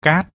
cát.